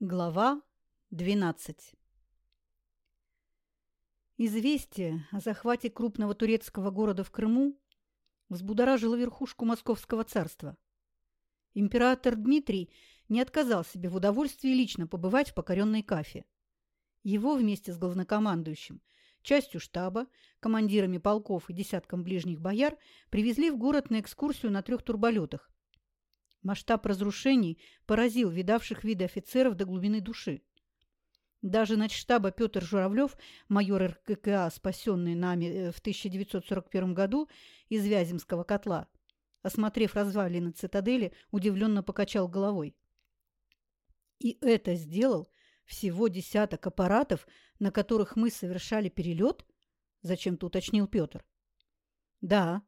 Глава 12 Известие о захвате крупного турецкого города в Крыму взбудоражило верхушку Московского царства. Император Дмитрий не отказал себе в удовольствии лично побывать в покоренной Кафе. Его вместе с главнокомандующим, частью штаба, командирами полков и десятком ближних бояр привезли в город на экскурсию на трех турболетах, Масштаб разрушений поразил видавших виды офицеров до глубины души. Даже начштаба Петр Журавлев, майор РККА, спасенный нами э, в 1941 году из Вяземского котла, осмотрев развалины цитадели, удивленно покачал головой. И это сделал всего десяток аппаратов, на которых мы совершали перелет? Зачем-то уточнил Петр. Да,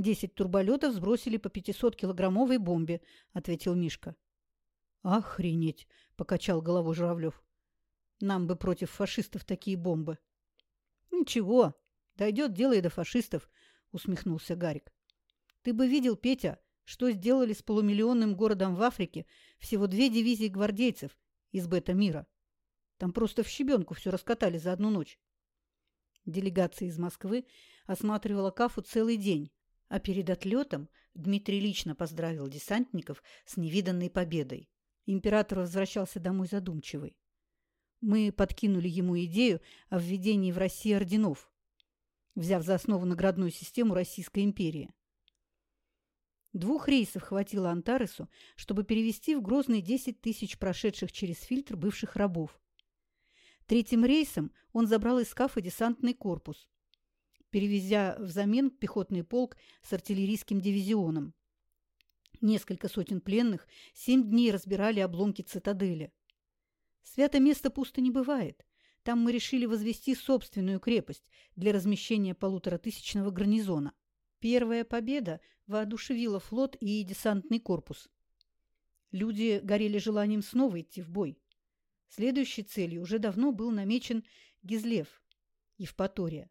Десять турболетов сбросили по 500-килограммовой бомбе, — ответил Мишка. «Охренеть!» — покачал головой Журавлев. «Нам бы против фашистов такие бомбы». «Ничего, дойдет дело и до фашистов», — усмехнулся Гарик. «Ты бы видел, Петя, что сделали с полумиллионным городом в Африке всего две дивизии гвардейцев из бета-мира. Там просто в щебенку все раскатали за одну ночь». Делегация из Москвы осматривала Кафу целый день, а перед отлетом Дмитрий лично поздравил десантников с невиданной победой. Император возвращался домой задумчивый. Мы подкинули ему идею о введении в России орденов, взяв за основу наградную систему Российской империи. Двух рейсов хватило Антаресу, чтобы перевести в Грозный 10 тысяч прошедших через фильтр бывших рабов. Третьим рейсом он забрал из Кафа десантный корпус, перевезя взамен пехотный полк с артиллерийским дивизионом. Несколько сотен пленных семь дней разбирали обломки цитадели. Свято место пусто не бывает. Там мы решили возвести собственную крепость для размещения полуторатысячного гарнизона. Первая победа воодушевила флот и десантный корпус. Люди горели желанием снова идти в бой. Следующей целью уже давно был намечен Гизлев, Евпатория.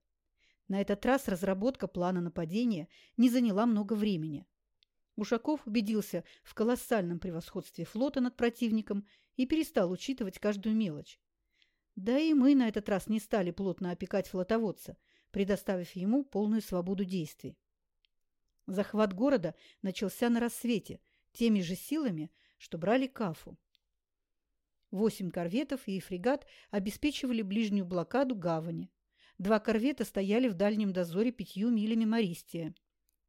На этот раз разработка плана нападения не заняла много времени. Ушаков убедился в колоссальном превосходстве флота над противником и перестал учитывать каждую мелочь. Да и мы на этот раз не стали плотно опекать флотоводца, предоставив ему полную свободу действий. Захват города начался на рассвете, теми же силами, что брали Кафу. Восемь корветов и фрегат обеспечивали ближнюю блокаду гавани. Два корвета стояли в дальнем дозоре пятью милями Мористия.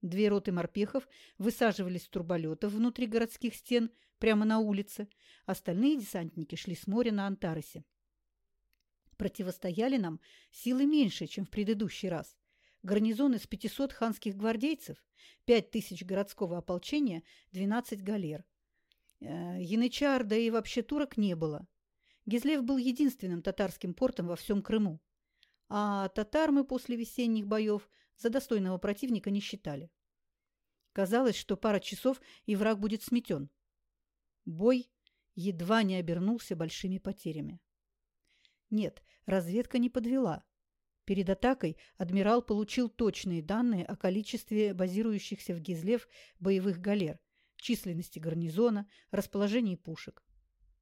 Две роты морпехов высаживались с турболетов внутри городских стен прямо на улице. Остальные десантники шли с моря на Антаресе. Противостояли нам силы меньше, чем в предыдущий раз. Гарнизон из 500 ханских гвардейцев, 5 тысяч городского ополчения, 12 галер. Э, янычар, да и вообще турок не было. Гизлев был единственным татарским портом во всем Крыму а татар мы после весенних боев за достойного противника не считали. Казалось, что пара часов, и враг будет сметен. Бой едва не обернулся большими потерями. Нет, разведка не подвела. Перед атакой адмирал получил точные данные о количестве базирующихся в Гизлев боевых галер, численности гарнизона, расположении пушек.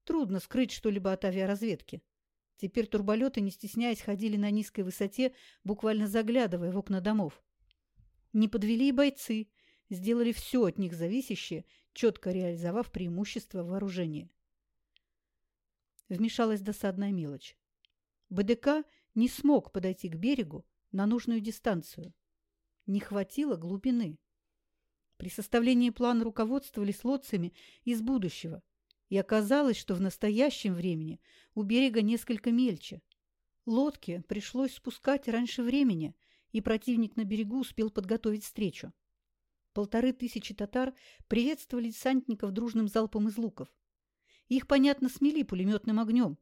Трудно скрыть что-либо от авиаразведки. Теперь турболеты, не стесняясь, ходили на низкой высоте, буквально заглядывая в окна домов. Не подвели и бойцы, сделали все от них зависящее, четко реализовав преимущество вооружения. Вмешалась досадная мелочь. БДК не смог подойти к берегу на нужную дистанцию. Не хватило глубины. При составлении плана руководствовались лодцами из будущего, и оказалось, что в настоящем времени у берега несколько мельче. Лодки пришлось спускать раньше времени, и противник на берегу успел подготовить встречу. Полторы тысячи татар приветствовали десантников дружным залпом из луков. Их, понятно, смели пулеметным огнем,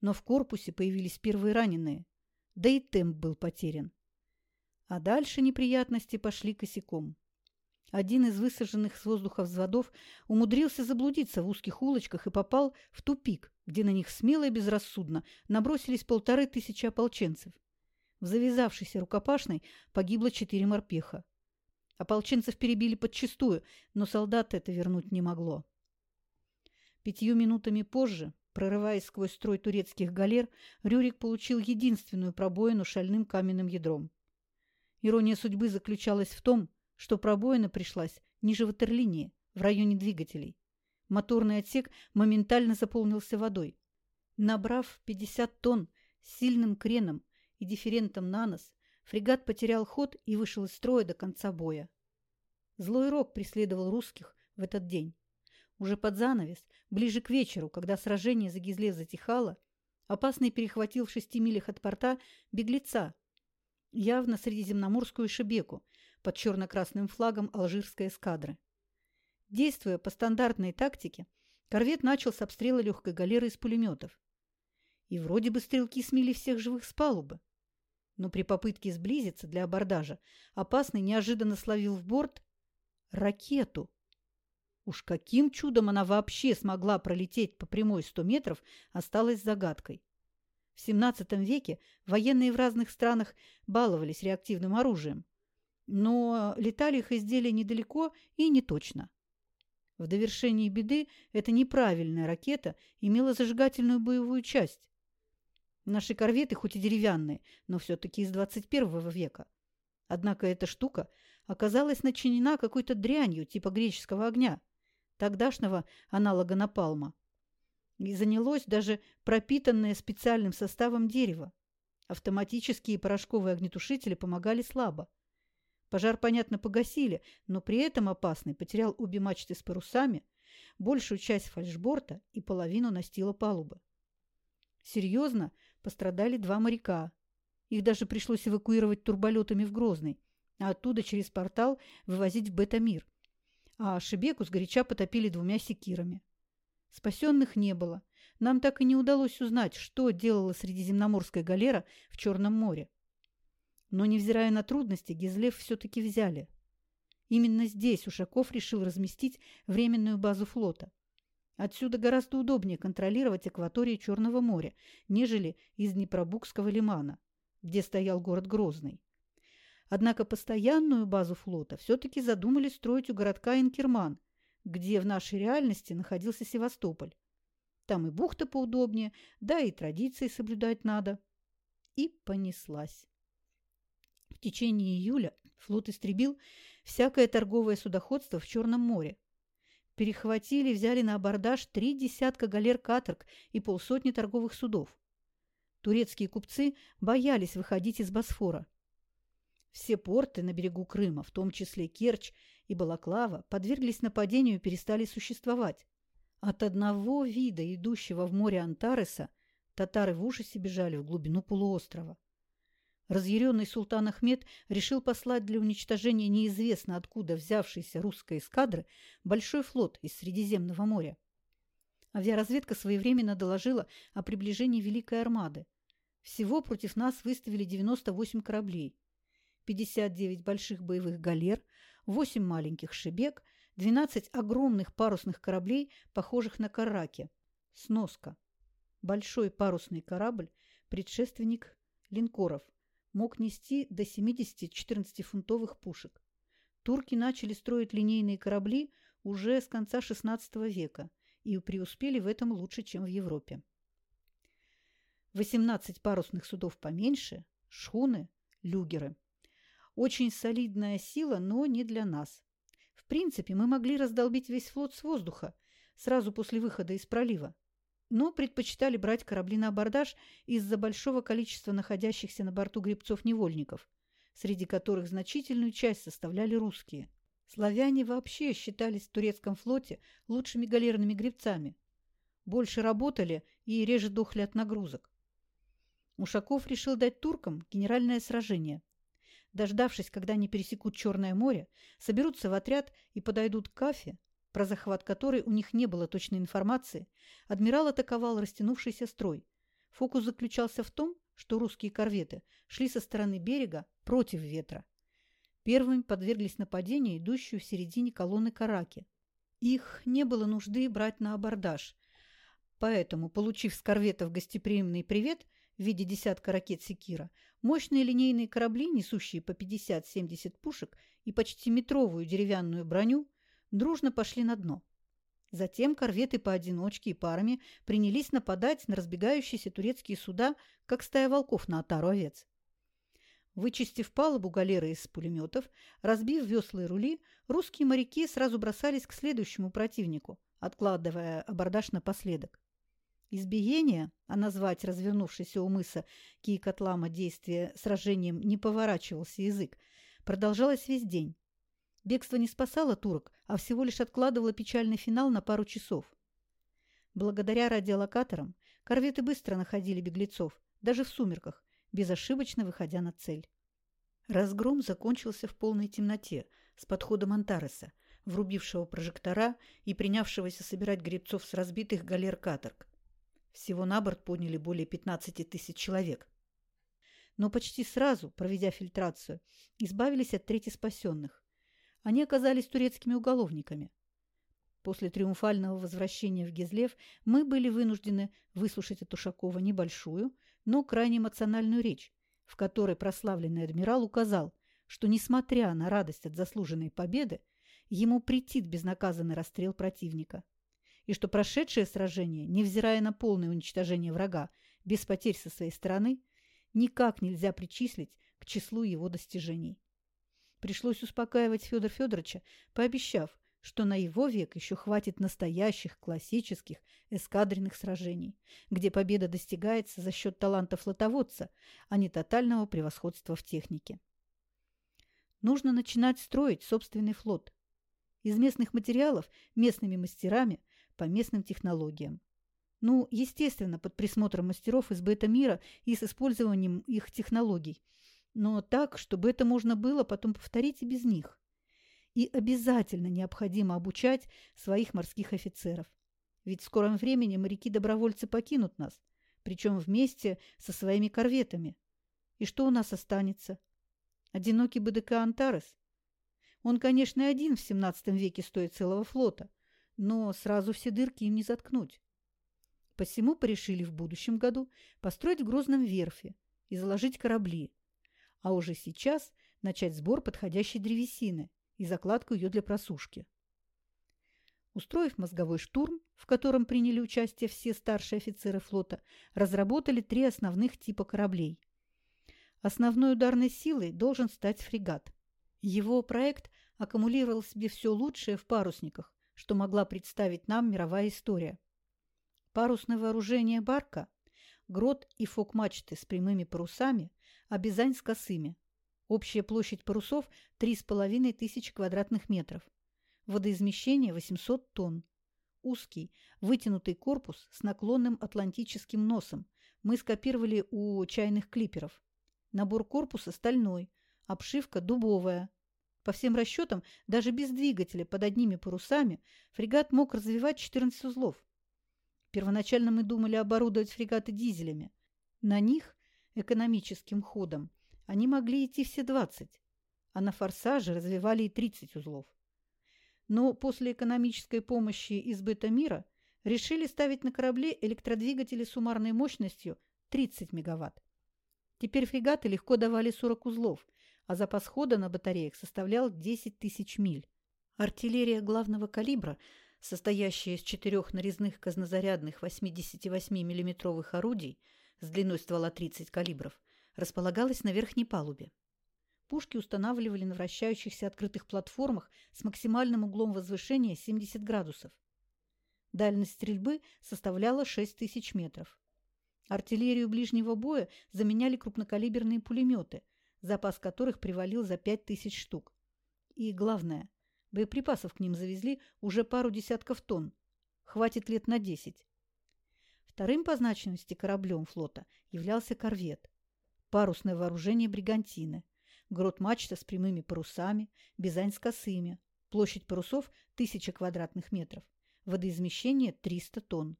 но в корпусе появились первые раненые, да и темп был потерян. А дальше неприятности пошли косяком. Один из высаженных с воздуха взводов умудрился заблудиться в узких улочках и попал в тупик, где на них смело и безрассудно набросились полторы тысячи ополченцев. В завязавшейся рукопашной погибло четыре морпеха. Ополченцев перебили подчистую, но солдат это вернуть не могло. Пятью минутами позже Прорываясь сквозь строй турецких галер, Рюрик получил единственную пробоину шальным каменным ядром. Ирония судьбы заключалась в том, что пробоина пришлась ниже ватерлинии, в районе двигателей. Моторный отсек моментально заполнился водой. Набрав 50 тонн сильным креном и дифферентом на нос, фрегат потерял ход и вышел из строя до конца боя. Злой рок преследовал русских в этот день. Уже под занавес, ближе к вечеру, когда сражение за Гизле затихало, опасный перехватил в шести милях от порта беглеца, явно средиземноморскую шебеку, под черно-красным флагом алжирской эскадры. Действуя по стандартной тактике, корвет начал с обстрела легкой галеры из пулеметов. И вроде бы стрелки смели всех живых с палубы. Но при попытке сблизиться для абордажа опасный неожиданно словил в борт ракету. Уж каким чудом она вообще смогла пролететь по прямой 100 метров, осталось загадкой. В XVII веке военные в разных странах баловались реактивным оружием, но летали их изделия недалеко и не точно. В довершении беды эта неправильная ракета имела зажигательную боевую часть. Наши корветы хоть и деревянные, но все-таки из 21 века. Однако эта штука оказалась начинена какой-то дрянью типа греческого огня, тогдашнего аналога напалма. И занялось даже пропитанное специальным составом дерево. Автоматические порошковые огнетушители помогали слабо. Пожар, понятно, погасили, но при этом опасный потерял обе мачты с парусами, большую часть фальшборта и половину настила палубы. Серьезно пострадали два моряка. Их даже пришлось эвакуировать турболетами в Грозный, а оттуда через портал вывозить в Бетамир. А Шебеку сгоряча потопили двумя секирами. Спасенных не было. Нам так и не удалось узнать, что делала средиземноморская галера в Черном море. Но, невзирая на трудности, Гизлев все-таки взяли. Именно здесь Ушаков решил разместить временную базу флота. Отсюда гораздо удобнее контролировать акваторию Черного моря, нежели из Днепробукского лимана, где стоял город Грозный. Однако постоянную базу флота все-таки задумали строить у городка Инкерман, где в нашей реальности находился Севастополь. Там и бухта поудобнее, да и традиции соблюдать надо. И понеслась. В течение июля флот истребил всякое торговое судоходство в Черном море. Перехватили и взяли на абордаж три десятка галер-каторг и полсотни торговых судов. Турецкие купцы боялись выходить из Босфора. Все порты на берегу Крыма, в том числе Керчь и Балаклава, подверглись нападению и перестали существовать. От одного вида, идущего в море Антареса, татары в ужасе бежали в глубину полуострова. Разъяренный султан Ахмед решил послать для уничтожения неизвестно откуда взявшейся русской эскадры большой флот из Средиземного моря. Авиаразведка своевременно доложила о приближении Великой Армады. Всего против нас выставили 98 кораблей, 59 больших боевых галер, 8 маленьких шебек, 12 огромных парусных кораблей, похожих на караки. Сноска. Большой парусный корабль – предшественник линкоров – мог нести до 70 14-фунтовых пушек. Турки начали строить линейные корабли уже с конца XVI века и преуспели в этом лучше, чем в Европе. 18 парусных судов поменьше, шхуны, люгеры. Очень солидная сила, но не для нас. В принципе, мы могли раздолбить весь флот с воздуха сразу после выхода из пролива но предпочитали брать корабли на абордаж из-за большого количества находящихся на борту гребцов-невольников, среди которых значительную часть составляли русские. Славяне вообще считались в турецком флоте лучшими галерными гребцами. Больше работали и реже дохли от нагрузок. Ушаков решил дать туркам генеральное сражение. Дождавшись, когда они пересекут Черное море, соберутся в отряд и подойдут к Кафе, про захват которой у них не было точной информации, адмирал атаковал растянувшийся строй. Фокус заключался в том, что русские корветы шли со стороны берега против ветра. Первыми подверглись нападению идущую в середине колонны Караки. Их не было нужды брать на абордаж, поэтому, получив с корветов гостеприимный привет в виде десятка ракет «Секира», мощные линейные корабли, несущие по 50-70 пушек и почти метровую деревянную броню, дружно пошли на дно. Затем корветы поодиночке и парами принялись нападать на разбегающиеся турецкие суда, как стая волков на отару овец. Вычистив палубу галеры из пулеметов, разбив весла и рули, русские моряки сразу бросались к следующему противнику, откладывая абордаж напоследок. Избиение, а назвать развернувшийся у мыса Киекатлама действие сражением не поворачивался язык, продолжалось весь день. Бегство не спасало турок, а всего лишь откладывало печальный финал на пару часов. Благодаря радиолокаторам корветы быстро находили беглецов, даже в сумерках, безошибочно выходя на цель. Разгром закончился в полной темноте с подходом Антареса, врубившего прожектора и принявшегося собирать гребцов с разбитых галер каторг. Всего на борт подняли более 15 тысяч человек. Но почти сразу, проведя фильтрацию, избавились от трети спасенных. Они оказались турецкими уголовниками. После триумфального возвращения в Гизлев мы были вынуждены выслушать от Ушакова небольшую, но крайне эмоциональную речь, в которой прославленный адмирал указал, что, несмотря на радость от заслуженной победы, ему претит безнаказанный расстрел противника и что прошедшее сражение, невзирая на полное уничтожение врага, без потерь со своей стороны, никак нельзя причислить к числу его достижений. Пришлось успокаивать Федора Федоровича, пообещав, что на его век еще хватит настоящих классических эскадренных сражений, где победа достигается за счет таланта флотоводца, а не тотального превосходства в технике. Нужно начинать строить собственный флот. Из местных материалов местными мастерами по местным технологиям. Ну, естественно, под присмотром мастеров из бета-мира и с использованием их технологий. Но так, чтобы это можно было потом повторить и без них. И обязательно необходимо обучать своих морских офицеров. Ведь в скором времени моряки-добровольцы покинут нас, причем вместе со своими корветами. И что у нас останется? Одинокий БДК «Антарес»? Он, конечно, один в 17 веке стоит целого флота – но сразу все дырки им не заткнуть. Посему порешили в будущем году построить в Грозном верфи и заложить корабли, а уже сейчас начать сбор подходящей древесины и закладку ее для просушки. Устроив мозговой штурм, в котором приняли участие все старшие офицеры флота, разработали три основных типа кораблей. Основной ударной силой должен стать фрегат. Его проект аккумулировал в себе все лучшее в парусниках, что могла представить нам мировая история. Парусное вооружение барка, грот и фок-мачты с прямыми парусами, а с косыми. Общая площадь парусов – 3,5 тысячи квадратных метров. Водоизмещение – 800 тонн. Узкий, вытянутый корпус с наклонным атлантическим носом мы скопировали у чайных клиперов. Набор корпуса стальной, обшивка дубовая – по всем расчетам, даже без двигателя под одними парусами фрегат мог развивать 14 узлов. Первоначально мы думали оборудовать фрегаты дизелями. На них, экономическим ходом, они могли идти все 20, а на форсаже развивали и 30 узлов. Но после экономической помощи из быта мира решили ставить на корабле электродвигатели суммарной мощностью 30 мегаватт. Теперь фрегаты легко давали 40 узлов – а запас хода на батареях составлял 10 тысяч миль. Артиллерия главного калибра, состоящая из четырех нарезных казнозарядных 88 миллиметровых орудий с длиной ствола 30 калибров, располагалась на верхней палубе. Пушки устанавливали на вращающихся открытых платформах с максимальным углом возвышения 70 градусов. Дальность стрельбы составляла 6 тысяч метров. Артиллерию ближнего боя заменяли крупнокалиберные пулеметы – запас которых привалил за пять тысяч штук. И главное, боеприпасов к ним завезли уже пару десятков тонн. Хватит лет на десять. Вторым по значимости кораблем флота являлся корвет. Парусное вооружение бригантины. Грот-мачта с прямыми парусами, бизань с косыми. Площадь парусов – тысяча квадратных метров. Водоизмещение – 300 тонн.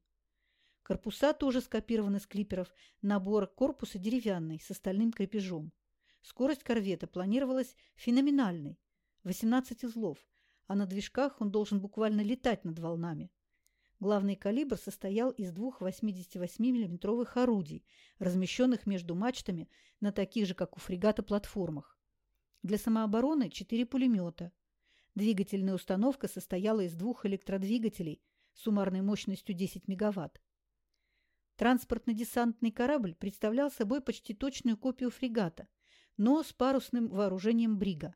Корпуса тоже скопированы с клиперов. Набор корпуса деревянный, с остальным крепежом. Скорость корвета планировалась феноменальной – 18 узлов, а на движках он должен буквально летать над волнами. Главный калибр состоял из двух 88 миллиметровых орудий, размещенных между мачтами на таких же, как у фрегата, платформах. Для самообороны – четыре пулемета. Двигательная установка состояла из двух электродвигателей, суммарной мощностью 10 мегаватт. Транспортно-десантный корабль представлял собой почти точную копию фрегата, но с парусным вооружением брига.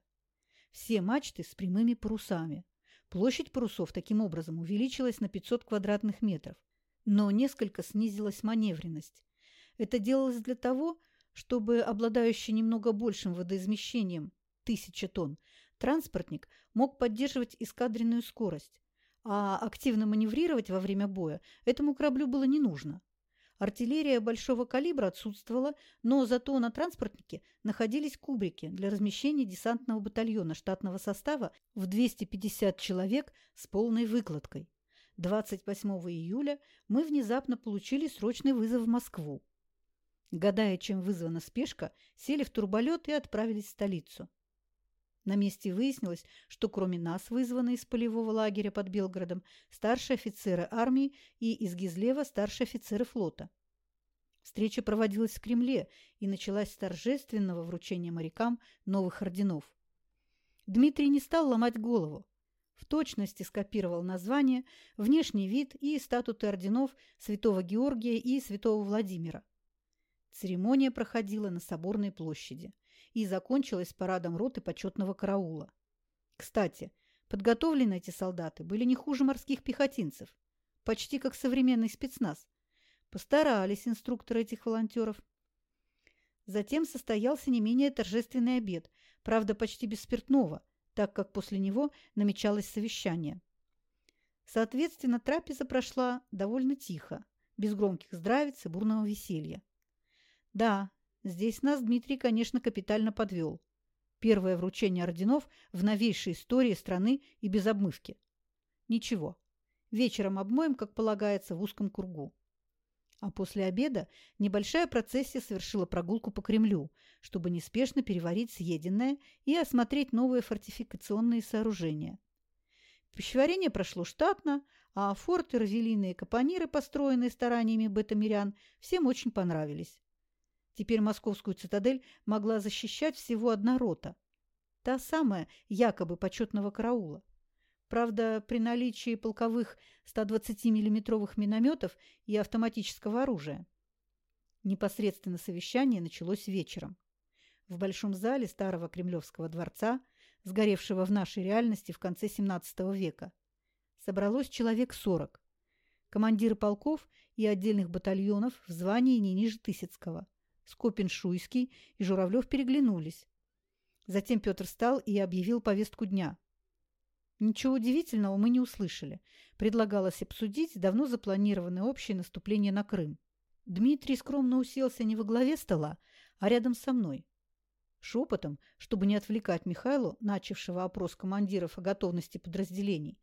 Все мачты с прямыми парусами. Площадь парусов таким образом увеличилась на 500 квадратных метров, но несколько снизилась маневренность. Это делалось для того, чтобы обладающий немного большим водоизмещением – 1000 тонн, транспортник мог поддерживать эскадренную скорость, а активно маневрировать во время боя этому кораблю было не нужно. Артиллерия большого калибра отсутствовала, но зато на транспортнике находились кубрики для размещения десантного батальона штатного состава в 250 человек с полной выкладкой. 28 июля мы внезапно получили срочный вызов в Москву. Гадая, чем вызвана спешка, сели в турболет и отправились в столицу. На месте выяснилось, что кроме нас вызваны из полевого лагеря под Белгородом старшие офицеры армии и из Гизлева старшие офицеры флота. Встреча проводилась в Кремле и началась с торжественного вручения морякам новых орденов. Дмитрий не стал ломать голову. В точности скопировал название, внешний вид и статуты орденов Святого Георгия и Святого Владимира. Церемония проходила на Соборной площади и закончилась парадом роты почетного караула. Кстати, подготовлены эти солдаты были не хуже морских пехотинцев, почти как современный спецназ. Постарались инструкторы этих волонтеров. Затем состоялся не менее торжественный обед, правда, почти без спиртного, так как после него намечалось совещание. Соответственно, трапеза прошла довольно тихо, без громких здравиц и бурного веселья. Да, Здесь нас Дмитрий, конечно, капитально подвел. Первое вручение орденов в новейшей истории страны и без обмывки. Ничего. Вечером обмоем, как полагается, в узком кругу. А после обеда небольшая процессия совершила прогулку по Кремлю, чтобы неспешно переварить съеденное и осмотреть новые фортификационные сооружения. Пищеварение прошло штатно, а форты, розелины и капониры, построенные стараниями бетамирян, всем очень понравились. Теперь московскую цитадель могла защищать всего одна рота. Та самая, якобы почетного караула. Правда, при наличии полковых 120 миллиметровых минометов и автоматического оружия. Непосредственно совещание началось вечером. В большом зале старого Кремлевского дворца, сгоревшего в нашей реальности в конце XVII века, собралось человек 40. Командиры полков и отдельных батальонов в звании не ниже Тысяцкого – Скопин-Шуйский и Журавлев переглянулись. Затем Петр встал и объявил повестку дня. Ничего удивительного мы не услышали. Предлагалось обсудить давно запланированное общее наступление на Крым. Дмитрий скромно уселся не во главе стола, а рядом со мной. Шепотом, чтобы не отвлекать Михайлу, начавшего опрос командиров о готовности подразделений,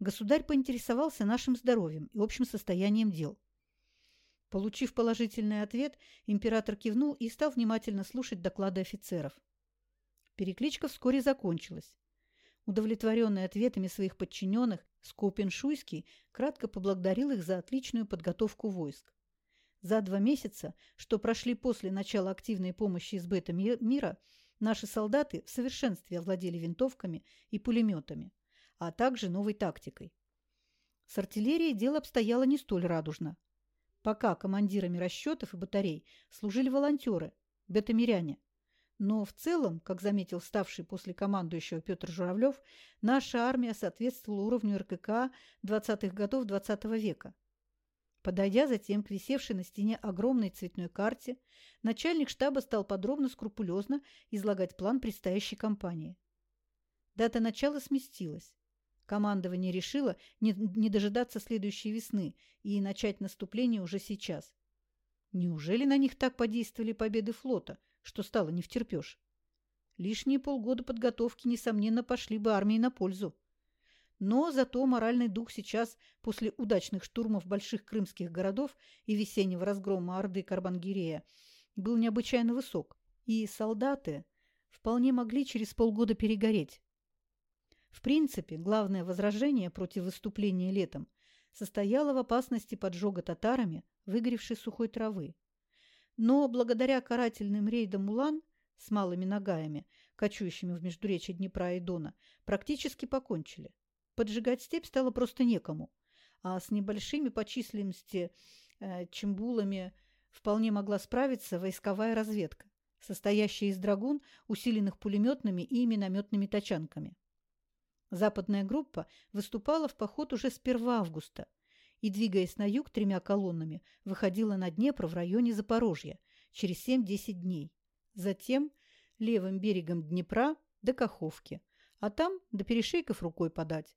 государь поинтересовался нашим здоровьем и общим состоянием дел. Получив положительный ответ, император кивнул и стал внимательно слушать доклады офицеров. Перекличка вскоре закончилась. Удовлетворенный ответами своих подчиненных, Скопин-Шуйский кратко поблагодарил их за отличную подготовку войск. За два месяца, что прошли после начала активной помощи из бета мира, наши солдаты в совершенстве овладели винтовками и пулеметами, а также новой тактикой. С артиллерией дело обстояло не столь радужно пока командирами расчетов и батарей служили волонтеры, бетамиряне. Но в целом, как заметил ставший после командующего Петр Журавлев, наша армия соответствовала уровню РКК 20-х годов XX -го века. Подойдя затем к висевшей на стене огромной цветной карте, начальник штаба стал подробно, скрупулезно излагать план предстоящей кампании. Дата начала сместилась. Командование решило не, не дожидаться следующей весны и начать наступление уже сейчас. Неужели на них так подействовали победы флота, что стало не втерпешь? Лишние полгода подготовки, несомненно, пошли бы армии на пользу. Но зато моральный дух сейчас, после удачных штурмов больших крымских городов и весеннего разгрома Орды Карбангирея, был необычайно высок, и солдаты вполне могли через полгода перегореть. В принципе, главное возражение против выступления летом состояло в опасности поджога татарами выгоревшей сухой травы. Но благодаря карательным рейдам Улан с малыми нагаями, кочующими в междуречье Днепра и Дона, практически покончили. Поджигать степь стало просто некому, а с небольшими по численности э, чембулами вполне могла справиться войсковая разведка, состоящая из драгун, усиленных пулеметными и минометными тачанками. Западная группа выступала в поход уже с 1 августа и, двигаясь на юг тремя колоннами, выходила на Днепр в районе Запорожья через 7-10 дней. Затем левым берегом Днепра до Каховки, а там до перешейков рукой подать.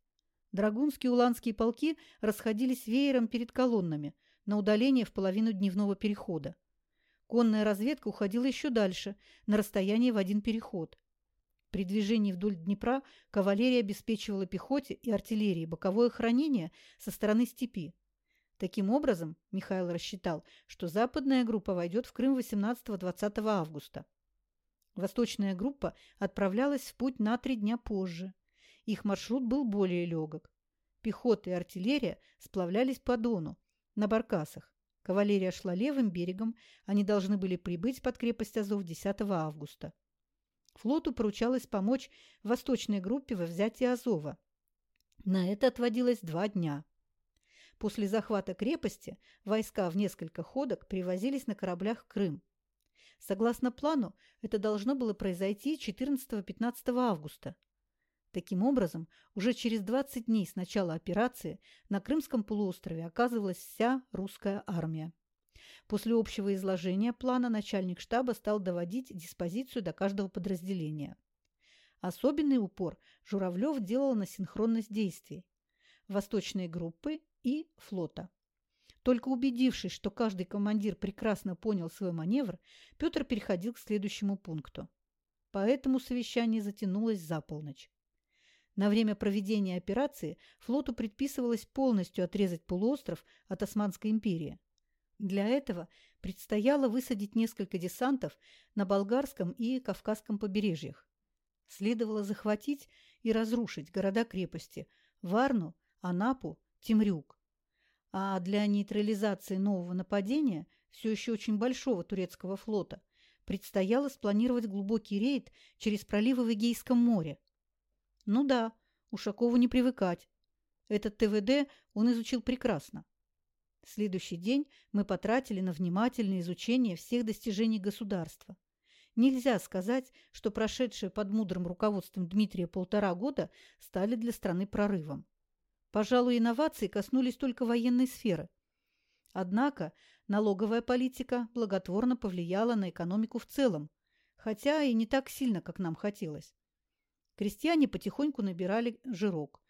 Драгунские уланские полки расходились веером перед колоннами на удаление в половину дневного перехода. Конная разведка уходила еще дальше, на расстояние в один переход. При движении вдоль Днепра кавалерия обеспечивала пехоте и артиллерии боковое хранение со стороны степи. Таким образом, Михаил рассчитал, что западная группа войдет в Крым 18-20 августа. Восточная группа отправлялась в путь на три дня позже. Их маршрут был более легок. Пехота и артиллерия сплавлялись по Дону, на баркасах. Кавалерия шла левым берегом, они должны были прибыть под крепость Азов 10 августа. Флоту поручалось помочь восточной группе во взятии Азова. На это отводилось два дня. После захвата крепости войска в несколько ходок привозились на кораблях в Крым. Согласно плану, это должно было произойти 14-15 августа. Таким образом, уже через 20 дней с начала операции на Крымском полуострове оказывалась вся русская армия. После общего изложения плана начальник штаба стал доводить диспозицию до каждого подразделения. Особенный упор Журавлев делал на синхронность действий восточной группы и флота. Только убедившись, что каждый командир прекрасно понял свой маневр, Петр переходил к следующему пункту. Поэтому совещание затянулось за полночь. На время проведения операции флоту предписывалось полностью отрезать полуостров от Османской империи. Для этого предстояло высадить несколько десантов на болгарском и кавказском побережьях. Следовало захватить и разрушить города-крепости Варну, Анапу, Темрюк а для нейтрализации нового нападения все еще очень большого турецкого флота предстояло спланировать глубокий рейд через проливы в Эгейском море. Ну да, Ушакову не привыкать. Этот ТВД он изучил прекрасно. Следующий день мы потратили на внимательное изучение всех достижений государства. Нельзя сказать, что прошедшие под мудрым руководством Дмитрия полтора года стали для страны прорывом. Пожалуй, инновации коснулись только военной сферы. Однако налоговая политика благотворно повлияла на экономику в целом, хотя и не так сильно, как нам хотелось. Крестьяне потихоньку набирали жирок.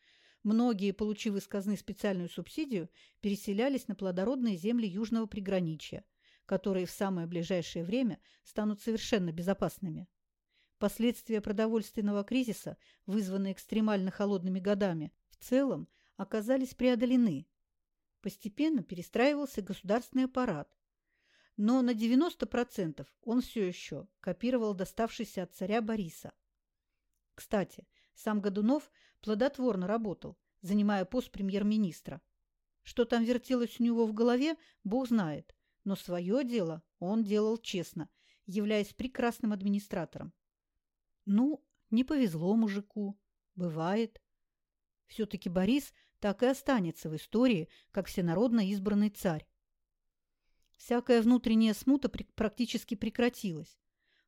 Многие, получив из казны специальную субсидию, переселялись на плодородные земли южного приграничья, которые в самое ближайшее время станут совершенно безопасными. Последствия продовольственного кризиса, вызванные экстремально холодными годами, в целом оказались преодолены. Постепенно перестраивался государственный аппарат. Но на 90% он все еще копировал доставшийся от царя Бориса. Кстати, сам Годунов плодотворно работал, занимая пост премьер-министра. Что там вертелось у него в голове, бог знает, но свое дело он делал честно, являясь прекрасным администратором. Ну, не повезло мужику. Бывает. Все-таки Борис так и останется в истории, как всенародно избранный царь. Всякая внутренняя смута практически прекратилась.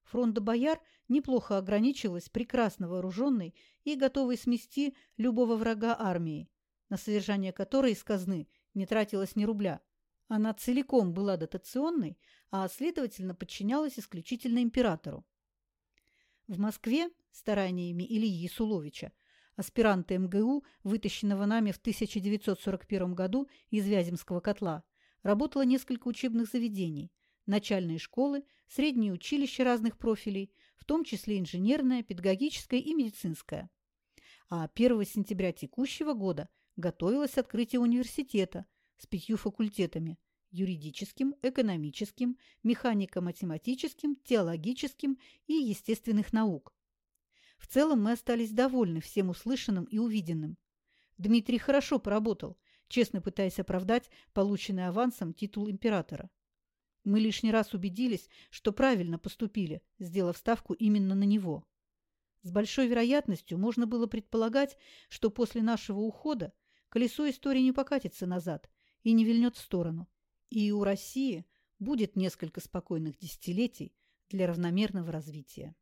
Фронт бояр неплохо ограничилась прекрасно вооруженной и готовой смести любого врага армии, на содержание которой из казны не тратилось ни рубля. Она целиком была дотационной, а, следовательно, подчинялась исключительно императору. В Москве стараниями Ильи Ясуловича аспиранта МГУ, вытащенного нами в 1941 году из Вяземского котла, работало несколько учебных заведений, начальные школы, средние училища разных профилей, в том числе инженерное, педагогическое и медицинское. А 1 сентября текущего года готовилось открытие университета с пятью факультетами – юридическим, экономическим, механико-математическим, теологическим и естественных наук – в целом мы остались довольны всем услышанным и увиденным. Дмитрий хорошо поработал, честно пытаясь оправдать полученный авансом титул императора. Мы лишний раз убедились, что правильно поступили, сделав ставку именно на него. С большой вероятностью можно было предполагать, что после нашего ухода колесо истории не покатится назад и не вильнет в сторону. И у России будет несколько спокойных десятилетий для равномерного развития.